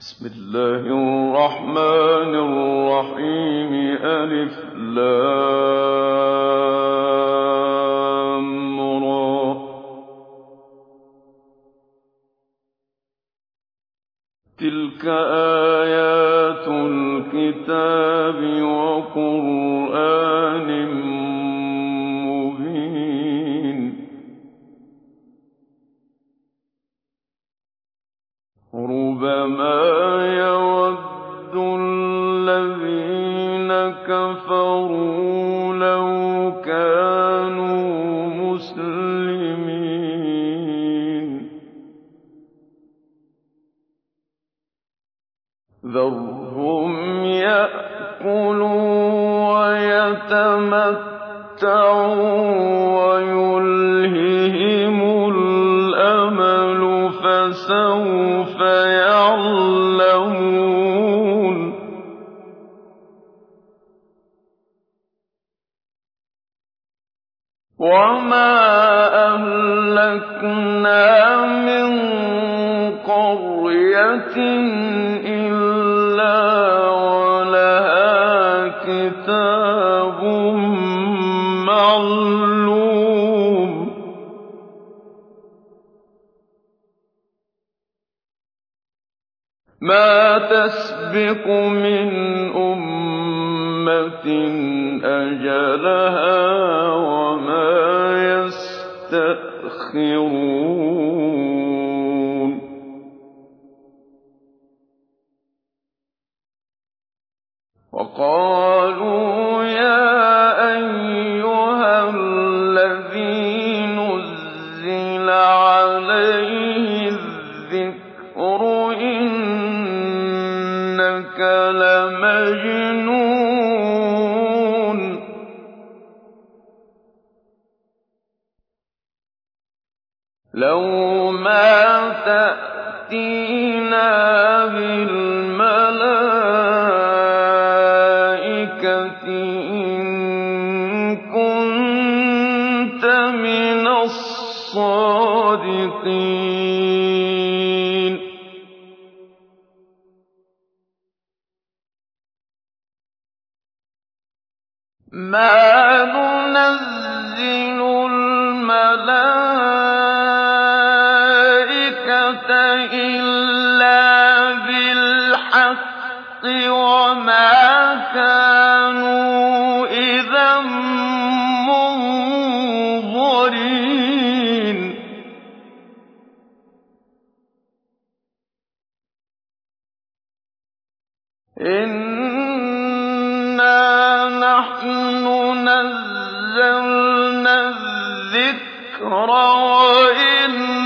بسم الله الرحمن الرحيم ألف لام را. تلك آه وَمَا أَهْلَكْنَا مِن قَرْيَةٍ إِلَّا وَلَهَا كِتَابٌ مَّا تَسْبِقُ مِنْ أُمَّةٍ أَجَلَهَا يدخرون وقال لَوْ مَا تَأْتِينَا بِالْمَلَائِكَةِ إِن كُنتَ مِنَ الصَّادِقِينَ. وَإِنَّا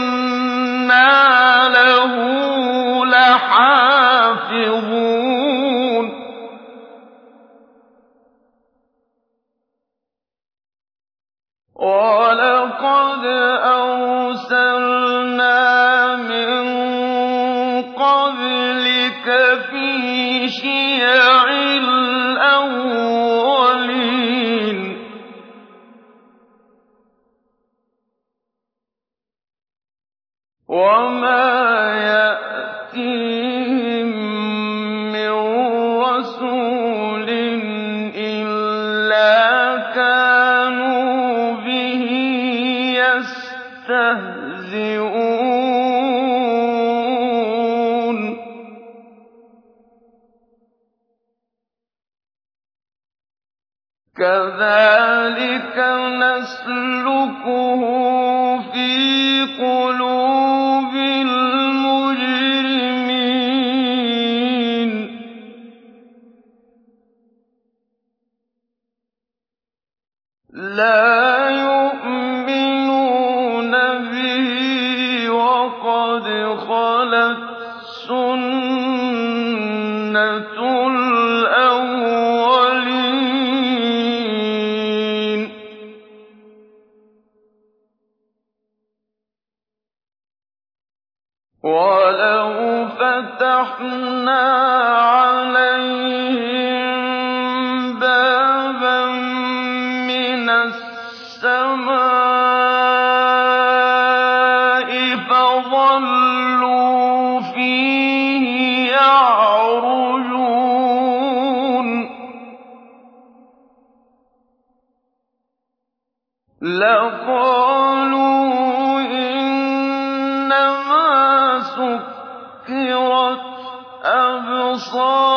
أَصَابَ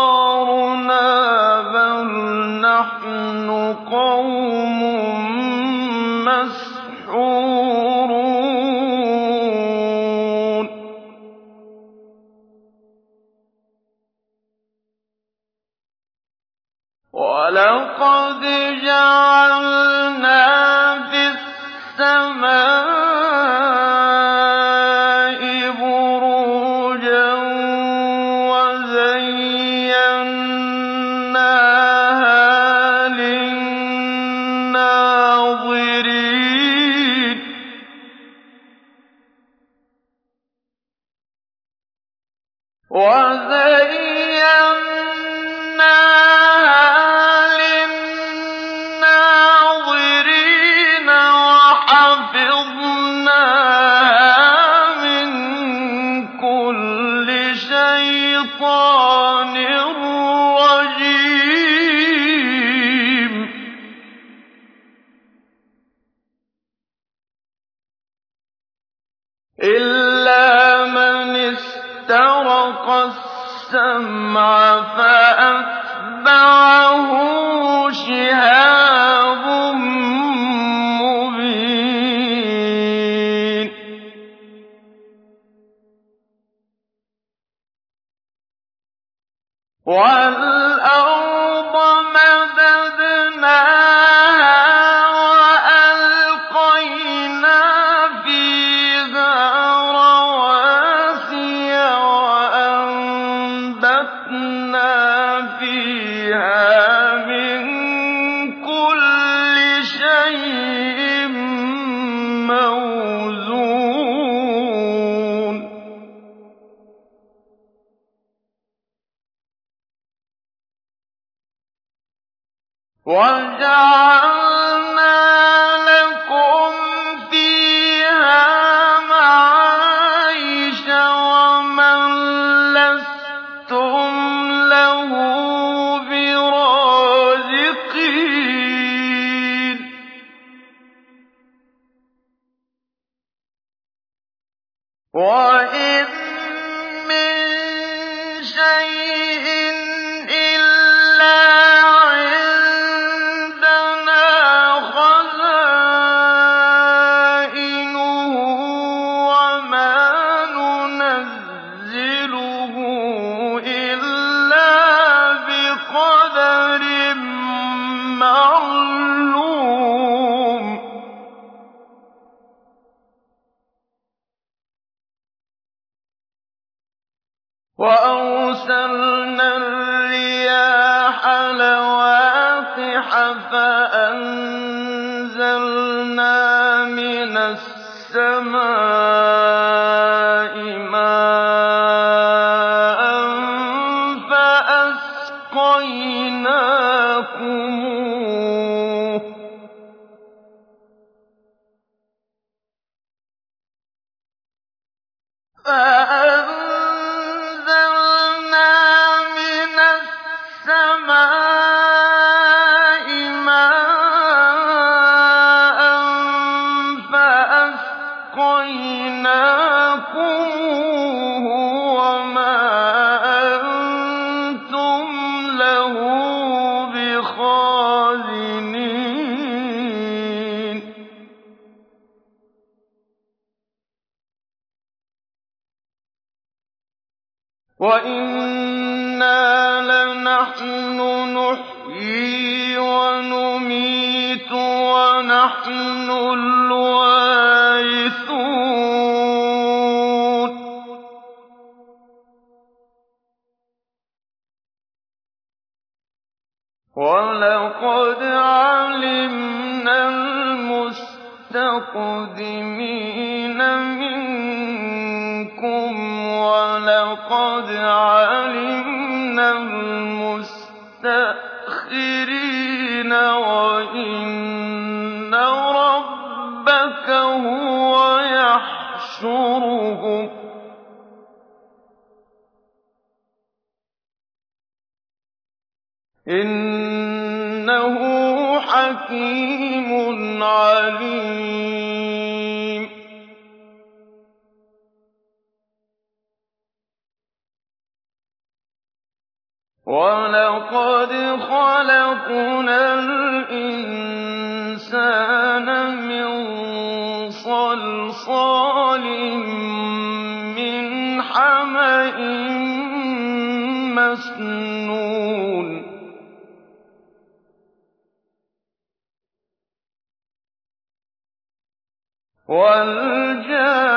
السَّمَاءِ وَلَقَدْ عَلِمْنَا الْمُسْتَقْدِمِينَ مِنكُمْ وَلَقَدْ عَلِمْنَا الْمُسْتَأْخِرِينَ ۖ وَإِنَّ رَبَّكَ هُوَ يَحْشُرُهُمْ ۚ. إِنَّهُ حَكِيمٌ عَلِيمٌ. وَلَقَدْ خَلَقْنَا الْإِنسَانَ مِن صَلْصَالٍ مِّنْ حَمَإٍ مَّسْنُونٍ. والجاهل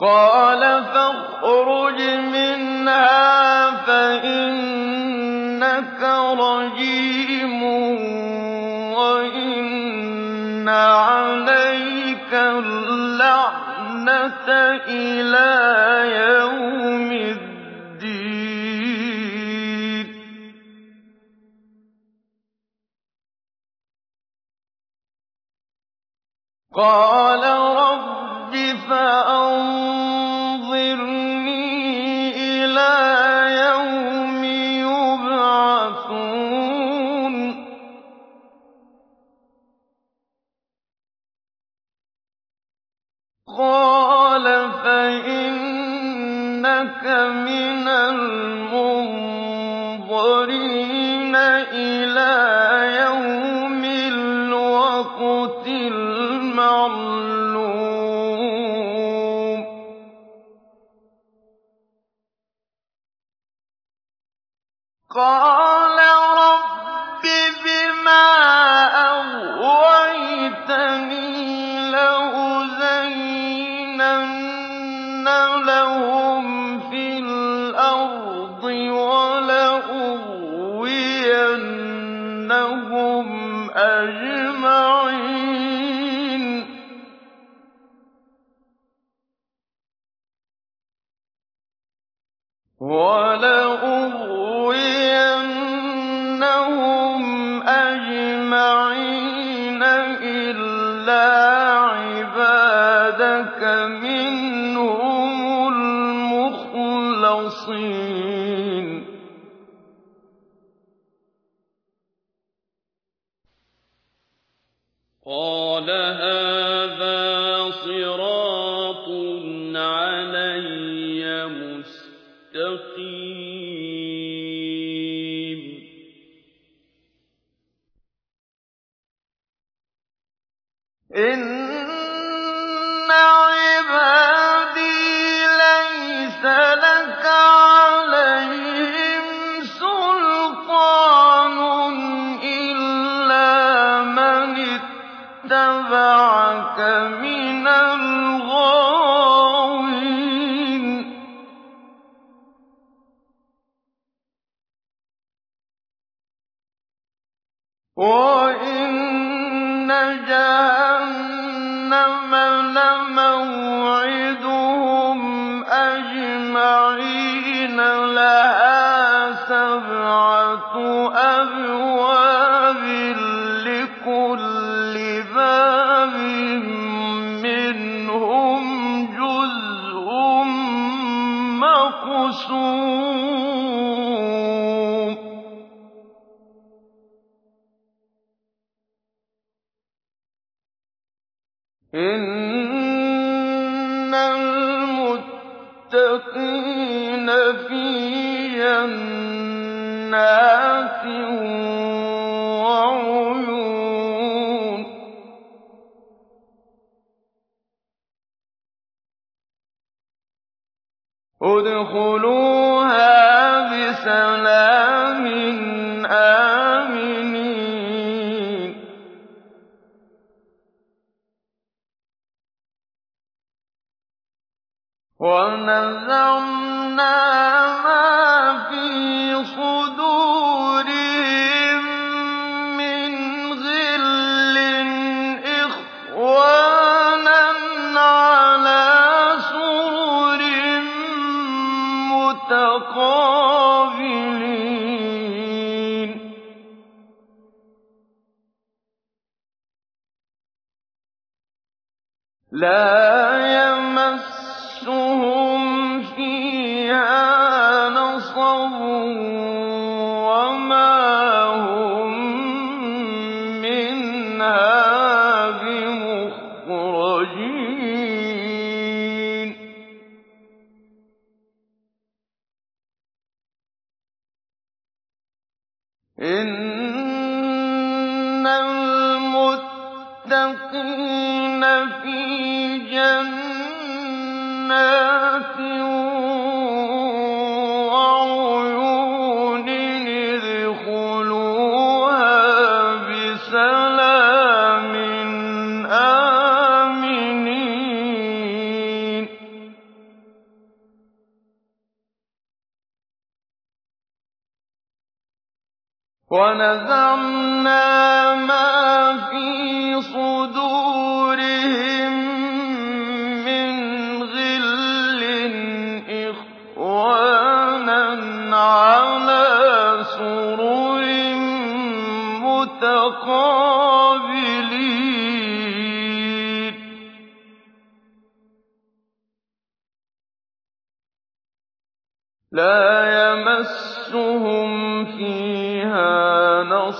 قال فاخرج منها فإنك رجيم وإن عليك اللعنة إلى يوم الدين. قال رب فأخرج وَلَأُغْوِيَنَّهُمْ أَجْمَعِينَ إِلَّا عِبَادَكَ مِنْهُمُ الْمُخْلَصِينَ. وَإِنَّ جَهَنَّمَ وَعُيُونٍ ادْخُلُوهَا بِسَلَامٍ آمِنِينَ. وَنَزَعْنَا الْمُتَّقِينَ فِي جَنَّاتٍ بِسَلَامٍ آمِنِينَ. وَنَزَعْنَا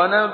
ونب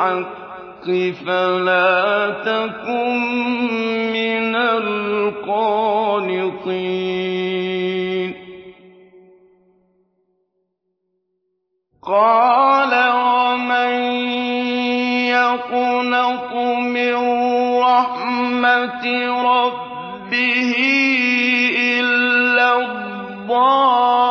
الحق فلا تكن من القانطين. قال ومن يقنط من رحمة ربه إلا الضال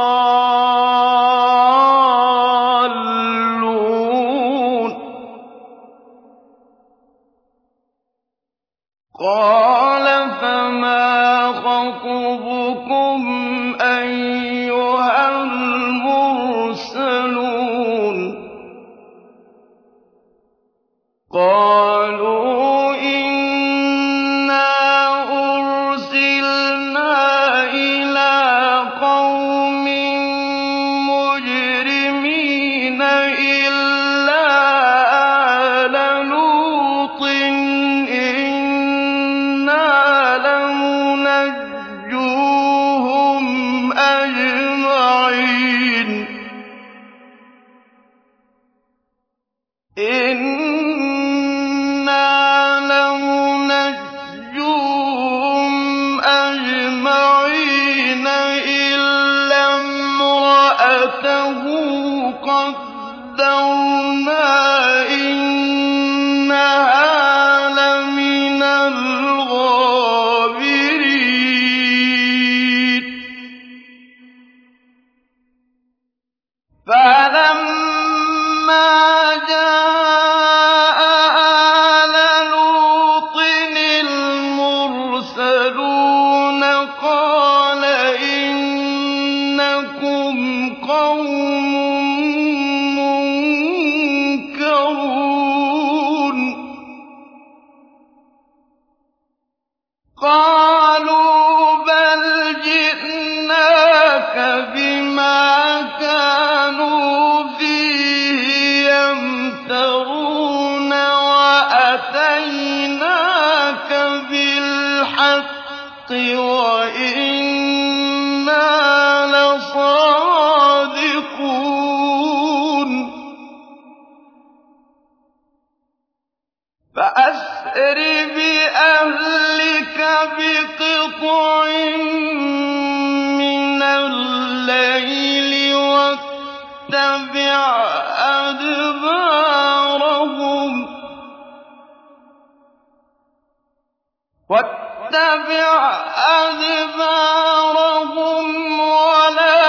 أَدْبَارَهُمْ وَلَا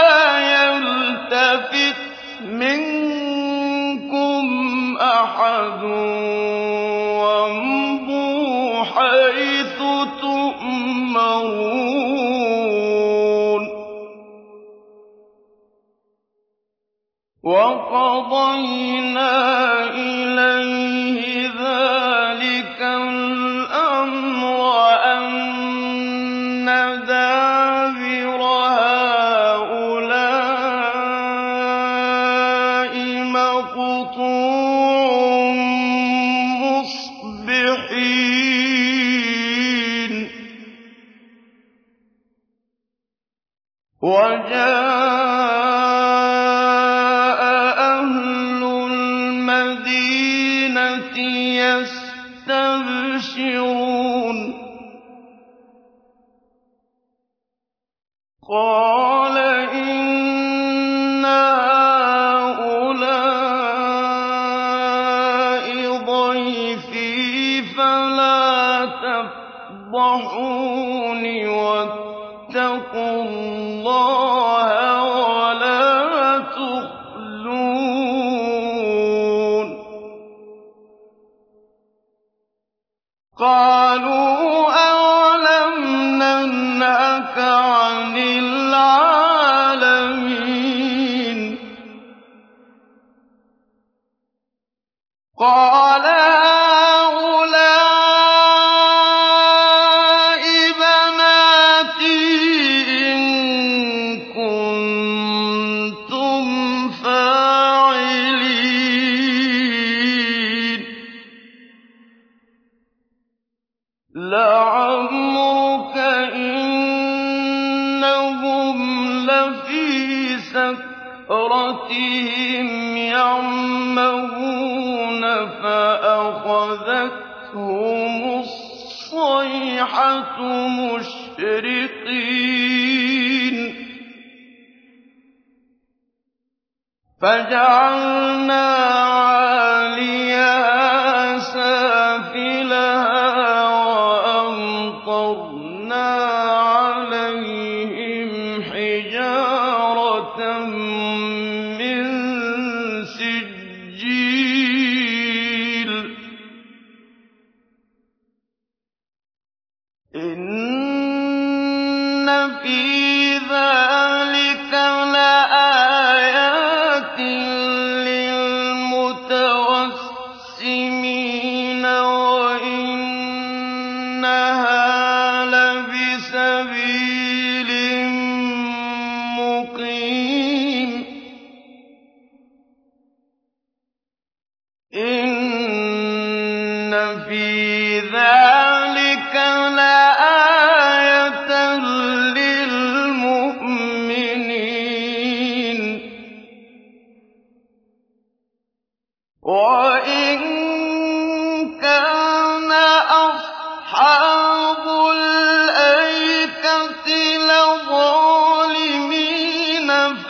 يَلْتَفِتْ مِنكُمْ أَحَدٌ حَيْثُ تُؤْمَرُونَ. وَقَضَيْنَا إِلَيْهِ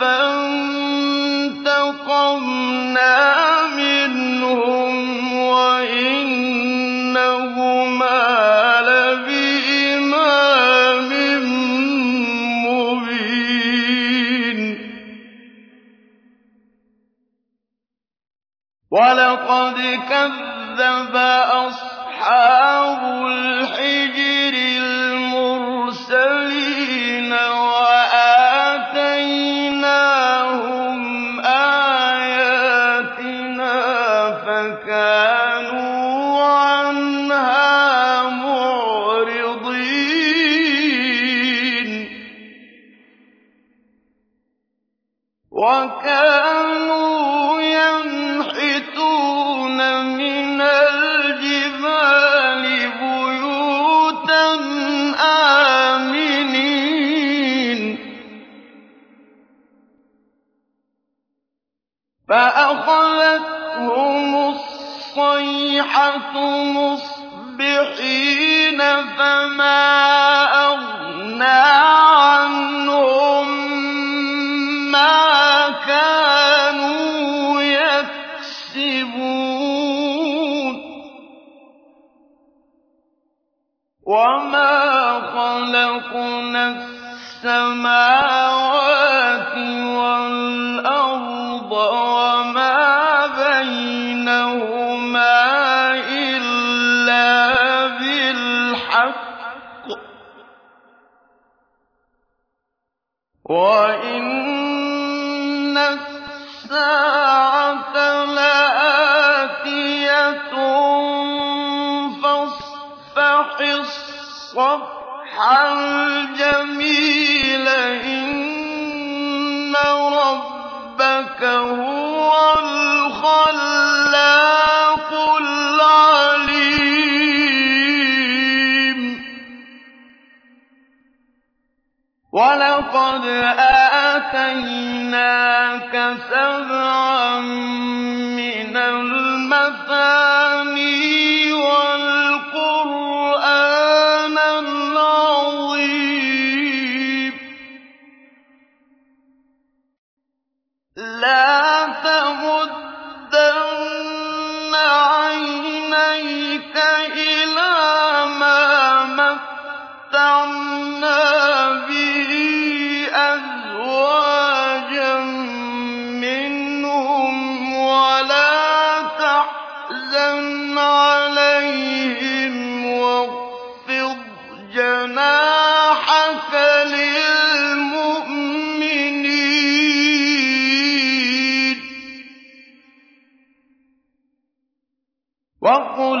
فَانتَقَمْنَا مِنْهُمْ وَإِنَّهُمَا لَبِإِمَامٍ مُّبِينٍ. وَلَقَدْ كَذَّبَ أَصْحَابُ فَأَخَذَتْهُمُ الصَّيْحَةُ مُصْبِحِينَ فَمَا إِنَّ رَبَّكَ هُوَ الْخَلَّاقُ الْعَلِيمُ وَلَقَدْ آتَيْنَاكَ سَبْعًا مِّنَ الْمَثَانِي وقل